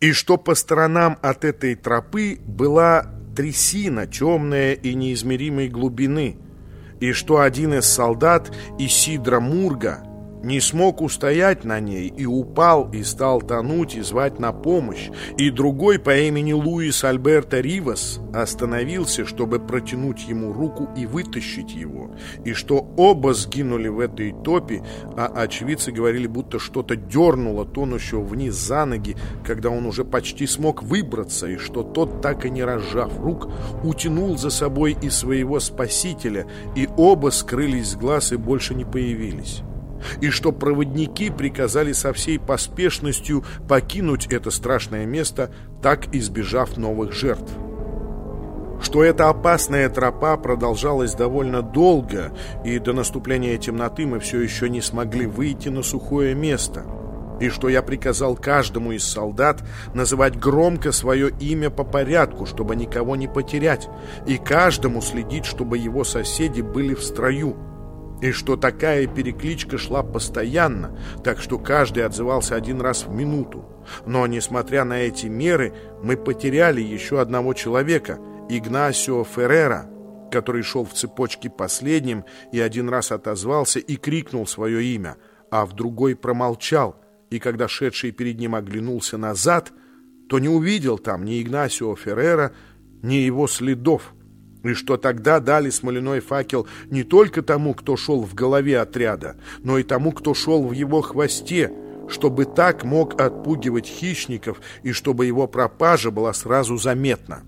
и что по сторонам от этой тропы была трясина темная и неизмеримой глубины, и что один из солдат Исидра Мурга не смог устоять на ней и упал и стал тонуть и звать на помощь, и другой по имени Луис Альберто Ривас остановился, чтобы протянуть ему руку и вытащить его, и что оба сгинули в этой топе, а очевидцы говорили, будто что-то дернуло тонущего вниз за ноги, когда он уже почти смог выбраться, и что тот, так и не разжав рук, утянул за собой и своего спасителя, и оба скрылись с глаз и больше не появились и что проводники приказали со всей поспешностью покинуть это страшное место, так избежав новых жертв. Что эта опасная тропа продолжалась довольно долго, и до наступления темноты мы все еще не смогли выйти на сухое место – и что я приказал каждому из солдат называть громко свое имя по порядку, чтобы никого не потерять, и каждому следить, чтобы его соседи были в строю и что такая перекличка шла постоянно, так что каждый отзывался один раз в минуту. Но, несмотря на эти меры, мы потеряли еще одного человека, Игнасио Феррера, который шел в цепочке последним и один раз отозвался и крикнул свое имя, а в другой промолчал, и когда шедший перед ним оглянулся назад, то не увидел там ни Игнасио Феррера, ни его следов и что тогда дали смоляной факел не только тому, кто шел в голове отряда, но и тому, кто шел в его хвосте, чтобы так мог отпугивать хищников и чтобы его пропажа была сразу заметна.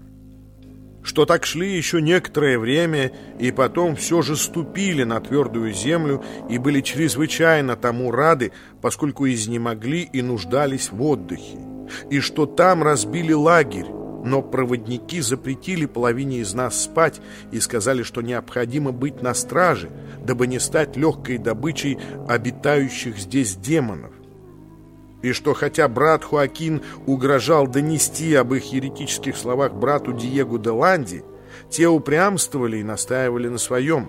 Что так шли еще некоторое время, и потом все же ступили на твердую землю и были чрезвычайно тому рады, поскольку изнемогли и нуждались в отдыхе. И что там разбили лагерь, но проводники запретили половине из нас спать и сказали, что необходимо быть на страже, дабы не стать легкой добычей обитающих здесь демонов. И что хотя брат Хуакин угрожал донести об их еретических словах брату Диего де Ланди, те упрямствовали и настаивали на своем.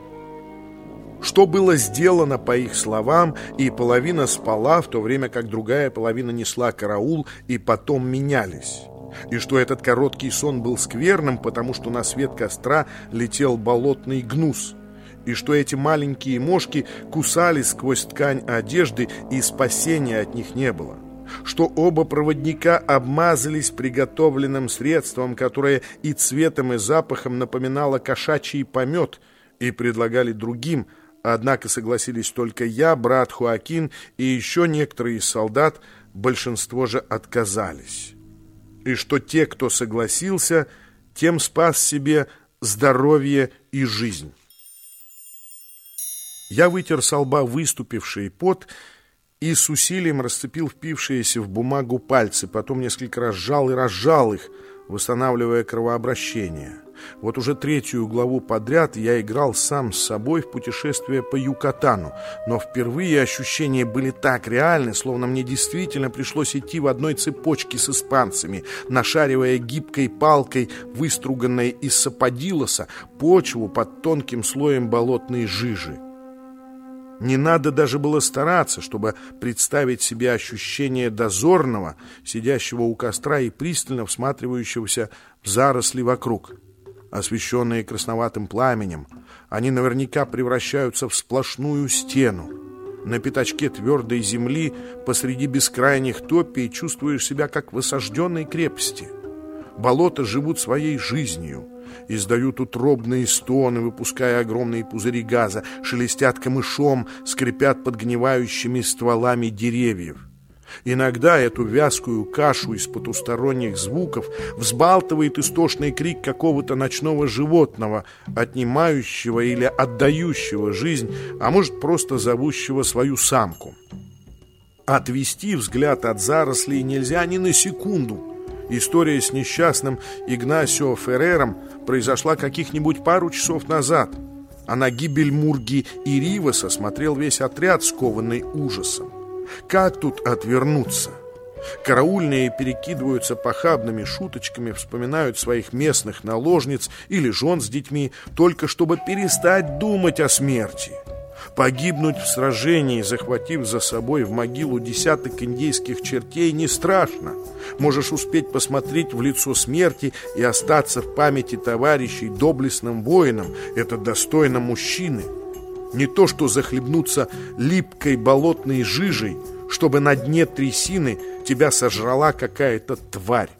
Что было сделано по их словам, и половина спала, в то время как другая половина несла караул, и потом менялись и что этот короткий сон был скверным, потому что на свет костра летел болотный гнус, и что эти маленькие мошки кусались сквозь ткань одежды, и спасения от них не было. Что оба проводника обмазались приготовленным средством, которое и цветом, и запахом напоминало кошачий помет, и предлагали другим, однако согласились только я, брат Хуакин и еще некоторые из солдат, большинство же отказались и что те, кто согласился, тем спас себе здоровье и жизнь. Я вытер со лба выступивший пот и с усилием расцепил впившиеся в бумагу пальцы, потом несколько раз сжал и разжал их, восстанавливая кровообращение. Вот уже третью главу подряд я играл сам с собой в путешествие по Юкатану, но впервые ощущения были так реальны, словно мне действительно пришлось идти в одной цепочке с испанцами, нашаривая гибкой палкой, выструганной из саподилоса, почву под тонким слоем болотной жижи. Не надо даже было стараться, чтобы представить себе ощущение дозорного, сидящего у костра и пристально всматривающегося в заросли вокруг освещенные красноватым пламенем. Они наверняка превращаются в сплошную стену. На пятачке твердой земли посреди бескрайних топий чувствуешь себя как в осажденной крепости. Болота живут своей жизнью, издают утробные стоны, выпуская огромные пузыри газа, шелестят камышом, скрипят подгнивающими стволами деревьев. Иногда эту вязкую кашу из потусторонних звуков взбалтывает истошный крик какого-то ночного животного, отнимающего или отдающего жизнь, а может просто зовущего свою самку. Отвести взгляд от зарослей нельзя ни на секунду. История с несчастным Игнасио Феррером произошла каких-нибудь пару часов назад, а на гибель Мурги и Риваса смотрел весь отряд, скованный ужасом. Как тут отвернуться? Караульные перекидываются похабными шуточками, вспоминают своих местных наложниц или жен с детьми, только чтобы перестать думать о смерти. Погибнуть в сражении, захватив за собой в могилу десяток индейских чертей, не страшно. Можешь успеть посмотреть в лицо смерти и остаться в памяти товарищей доблестным воином. Это достойно мужчины. Не то, что захлебнуться липкой болотной жижей, чтобы на дне трясины тебя сожрала какая-то тварь.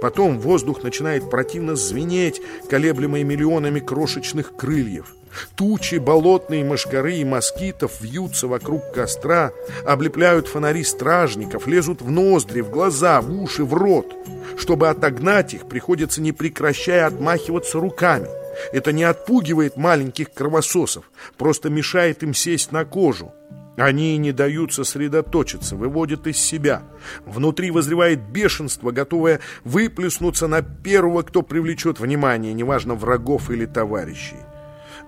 Потом воздух начинает противно звенеть, колеблемый миллионами крошечных крыльев. Тучи болотные мошкары и москитов вьются вокруг костра, облепляют фонари стражников, лезут в ноздри, в глаза, в уши, в рот. Чтобы отогнать их, приходится не прекращая отмахиваться руками. Это не отпугивает маленьких кровососов, просто мешает им сесть на кожу. Они не дают сосредоточиться, выводят из себя. Внутри возревает бешенство, готовое выплеснуться на первого, кто привлечет внимание, неважно, врагов или товарищей.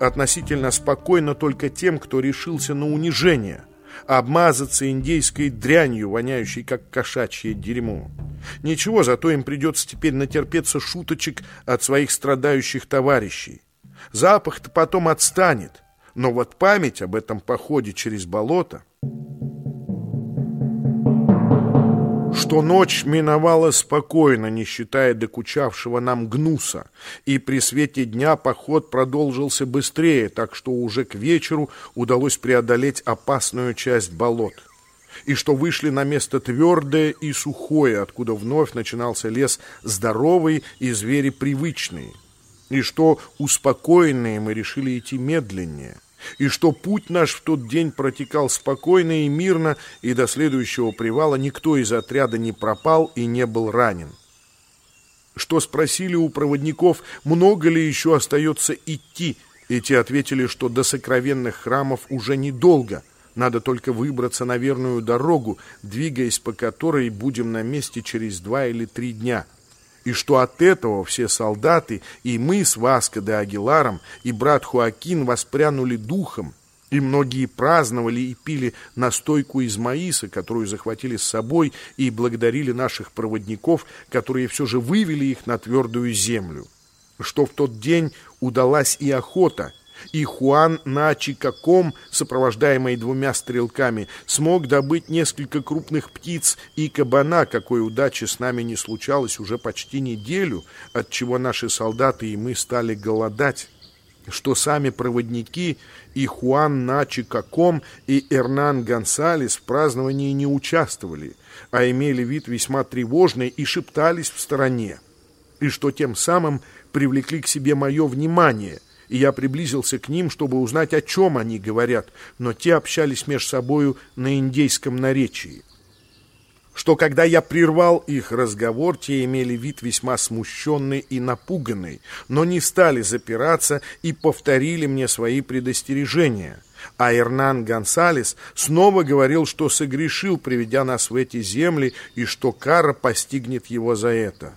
Относительно спокойно только тем, кто решился на унижение, обмазаться индейской дрянью, воняющей как кошачье дерьмо. Ничего, зато им придется теперь натерпеться шуточек от своих страдающих товарищей. Запах-то потом отстанет, но вот память об этом походе через болото что ночь миновала спокойно, не считая докучавшего нам гнуса, и при свете дня поход продолжился быстрее, так что уже к вечеру удалось преодолеть опасную часть болот, и что вышли на место твердое и сухое, откуда вновь начинался лес здоровый и звери привычные, и что успокоенные мы решили идти медленнее и что путь наш в тот день протекал спокойно и мирно, и до следующего привала никто из отряда не пропал и не был ранен. Что спросили у проводников, много ли еще остается идти, и те ответили, что до сокровенных храмов уже недолго, надо только выбраться на верную дорогу, двигаясь по которой будем на месте через два или три дня – и что от этого все солдаты, и мы с Васко де Агиларом, и брат Хуакин воспрянули духом, и многие праздновали и пили настойку из маиса, которую захватили с собой, и благодарили наших проводников, которые все же вывели их на твердую землю. Что в тот день удалась и охота – и Хуан на Чикаком, сопровождаемый двумя стрелками, смог добыть несколько крупных птиц и кабана, какой удачи с нами не случалось уже почти неделю, от чего наши солдаты и мы стали голодать. Что сами проводники и Хуан на Чикаком и Эрнан Гонсалес в праздновании не участвовали, а имели вид весьма тревожный и шептались в стороне, и что тем самым привлекли к себе мое внимание, и я приблизился к ним, чтобы узнать, о чем они говорят, но те общались между собою на индейском наречии. Что когда я прервал их разговор, те имели вид весьма смущенный и напуганный, но не стали запираться и повторили мне свои предостережения. А Эрнан Гонсалес снова говорил, что согрешил, приведя нас в эти земли, и что кара постигнет его за это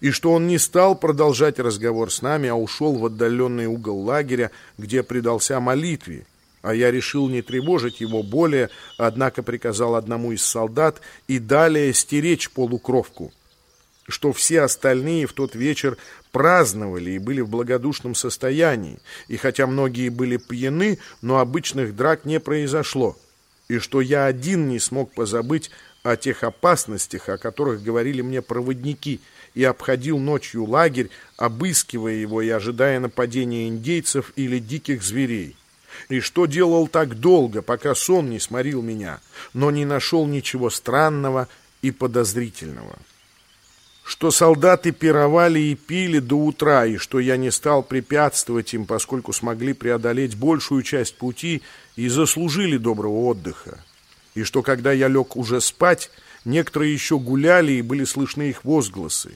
и что он не стал продолжать разговор с нами, а ушел в отдаленный угол лагеря, где предался молитве. А я решил не тревожить его более, однако приказал одному из солдат и далее стеречь полукровку. Что все остальные в тот вечер праздновали и были в благодушном состоянии, и хотя многие были пьяны, но обычных драк не произошло, и что я один не смог позабыть о тех опасностях, о которых говорили мне проводники – и обходил ночью лагерь, обыскивая его и ожидая нападения индейцев или диких зверей. И что делал так долго, пока сон не сморил меня, но не нашел ничего странного и подозрительного. Что солдаты пировали и пили до утра, и что я не стал препятствовать им, поскольку смогли преодолеть большую часть пути и заслужили доброго отдыха. И что, когда я лег уже спать, некоторые еще гуляли и были слышны их возгласы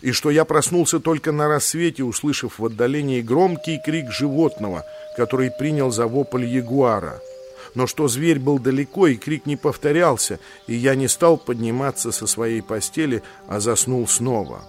и что я проснулся только на рассвете, услышав в отдалении громкий крик животного, который принял за вопль ягуара. Но что зверь был далеко, и крик не повторялся, и я не стал подниматься со своей постели, а заснул снова.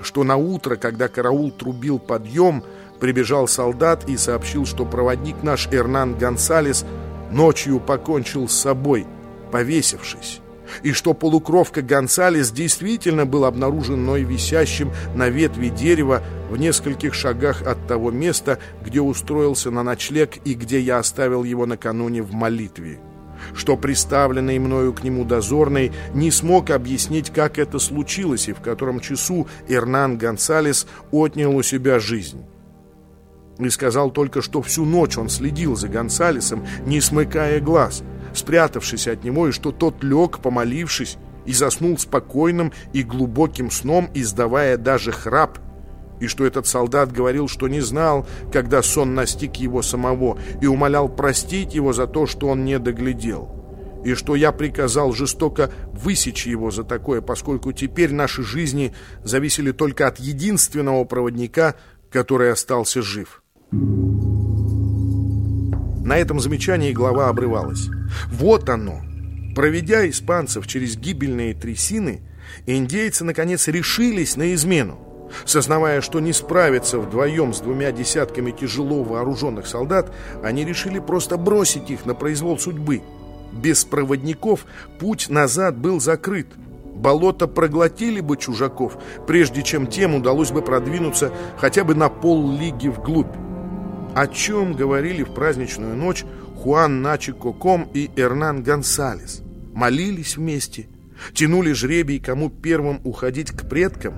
Что на утро, когда караул трубил подъем, прибежал солдат и сообщил, что проводник наш Эрнан Гонсалес ночью покончил с собой, повесившись и что полукровка Гонсалес действительно был обнаружен мной висящим на ветви дерева в нескольких шагах от того места, где устроился на ночлег и где я оставил его накануне в молитве. Что приставленный мною к нему дозорный не смог объяснить, как это случилось и в котором часу Эрнан Гонсалес отнял у себя жизнь. И сказал только, что всю ночь он следил за Гонсалесом, не смыкая глаз – спрятавшись от него, и что тот лег, помолившись, и заснул спокойным и глубоким сном, издавая даже храп, и что этот солдат говорил, что не знал, когда сон настиг его самого, и умолял простить его за то, что он не доглядел, и что я приказал жестоко высечь его за такое, поскольку теперь наши жизни зависели только от единственного проводника, который остался жив». На этом замечании глава обрывалась. Вот оно. Проведя испанцев через гибельные трясины, индейцы, наконец, решились на измену. Сознавая, что не справятся вдвоем с двумя десятками тяжело вооруженных солдат, они решили просто бросить их на произвол судьбы. Без проводников путь назад был закрыт. Болото проглотили бы чужаков, прежде чем тем удалось бы продвинуться хотя бы на пол лиги вглубь о чем говорили в праздничную ночь Хуан Начи Коком и Эрнан Гонсалес. Молились вместе, тянули жребий, кому первым уходить к предкам,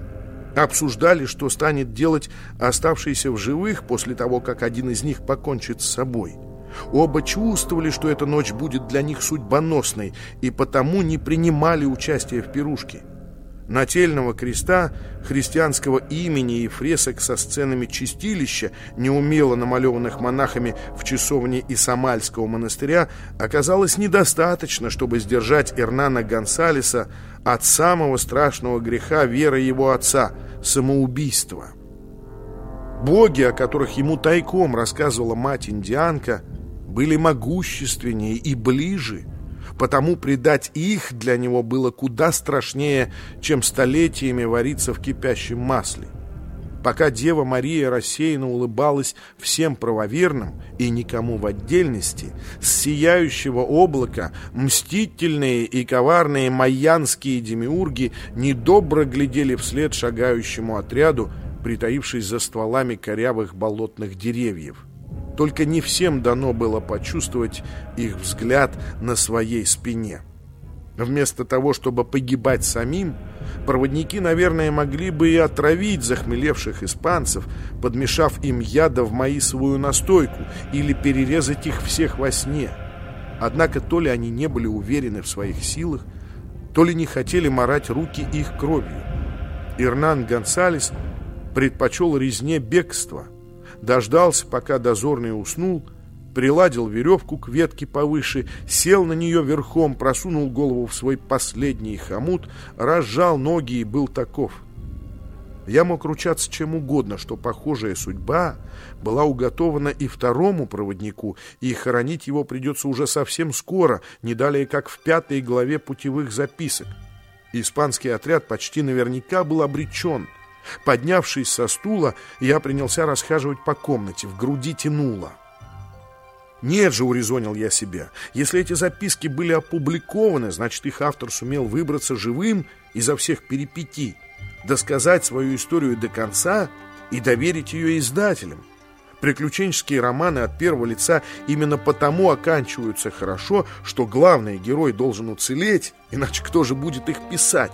обсуждали, что станет делать оставшийся в живых после того, как один из них покончит с собой. Оба чувствовали, что эта ночь будет для них судьбоносной, и потому не принимали участия в пирушке нательного креста, христианского имени и фресок со сценами чистилища, неумело намалеванных монахами в часовне Исамальского монастыря, оказалось недостаточно, чтобы сдержать Эрнана Гонсалеса от самого страшного греха веры его отца – самоубийства. Боги, о которых ему тайком рассказывала мать-индианка, были могущественнее и ближе – потому предать их для него было куда страшнее, чем столетиями вариться в кипящем масле. Пока Дева Мария рассеянно улыбалась всем правоверным и никому в отдельности, с сияющего облака мстительные и коварные майянские демиурги недобро глядели вслед шагающему отряду, притаившись за стволами корявых болотных деревьев. Только не всем дано было почувствовать их взгляд на своей спине. Вместо того, чтобы погибать самим, проводники, наверное, могли бы и отравить захмелевших испанцев, подмешав им яда в маисовую настойку или перерезать их всех во сне. Однако то ли они не были уверены в своих силах, то ли не хотели морать руки их кровью. Ирнан Гонсалес предпочел резне бегства – дождался, пока дозорный уснул, приладил веревку к ветке повыше, сел на нее верхом, просунул голову в свой последний хомут, разжал ноги и был таков. Я мог ручаться чем угодно, что похожая судьба была уготована и второму проводнику, и хоронить его придется уже совсем скоро, не далее как в пятой главе путевых записок. Испанский отряд почти наверняка был обречен – Поднявшись со стула, я принялся расхаживать по комнате, в груди тянуло. Нет же, урезонил я себя, если эти записки были опубликованы, значит их автор сумел выбраться живым изо всех перипетий, досказать свою историю до конца и доверить ее издателям. Приключенческие романы от первого лица именно потому оканчиваются хорошо, что главный герой должен уцелеть, иначе кто же будет их писать?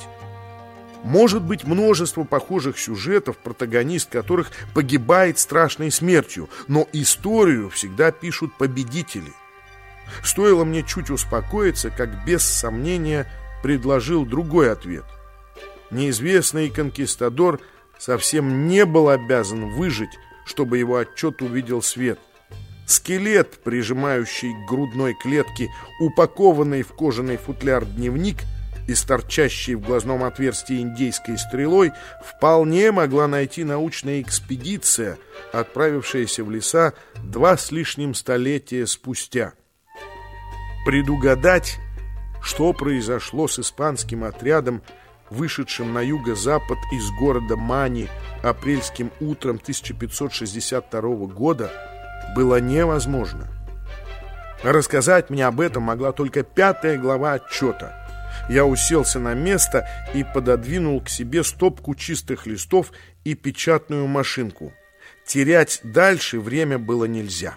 Может быть множество похожих сюжетов, протагонист которых погибает страшной смертью, но историю всегда пишут победители. Стоило мне чуть успокоиться, как без сомнения предложил другой ответ. Неизвестный конкистадор совсем не был обязан выжить, чтобы его отчет увидел свет. Скелет, прижимающий к грудной клетке упакованный в кожаный футляр дневник – и с торчащей в глазном отверстии индейской стрелой вполне могла найти научная экспедиция, отправившаяся в леса два с лишним столетия спустя. Предугадать, что произошло с испанским отрядом, вышедшим на юго-запад из города Мани апрельским утром 1562 года, было невозможно. Рассказать мне об этом могла только пятая глава отчета – Я уселся на место и пододвинул к себе стопку чистых листов и печатную машинку. Терять дальше время было нельзя.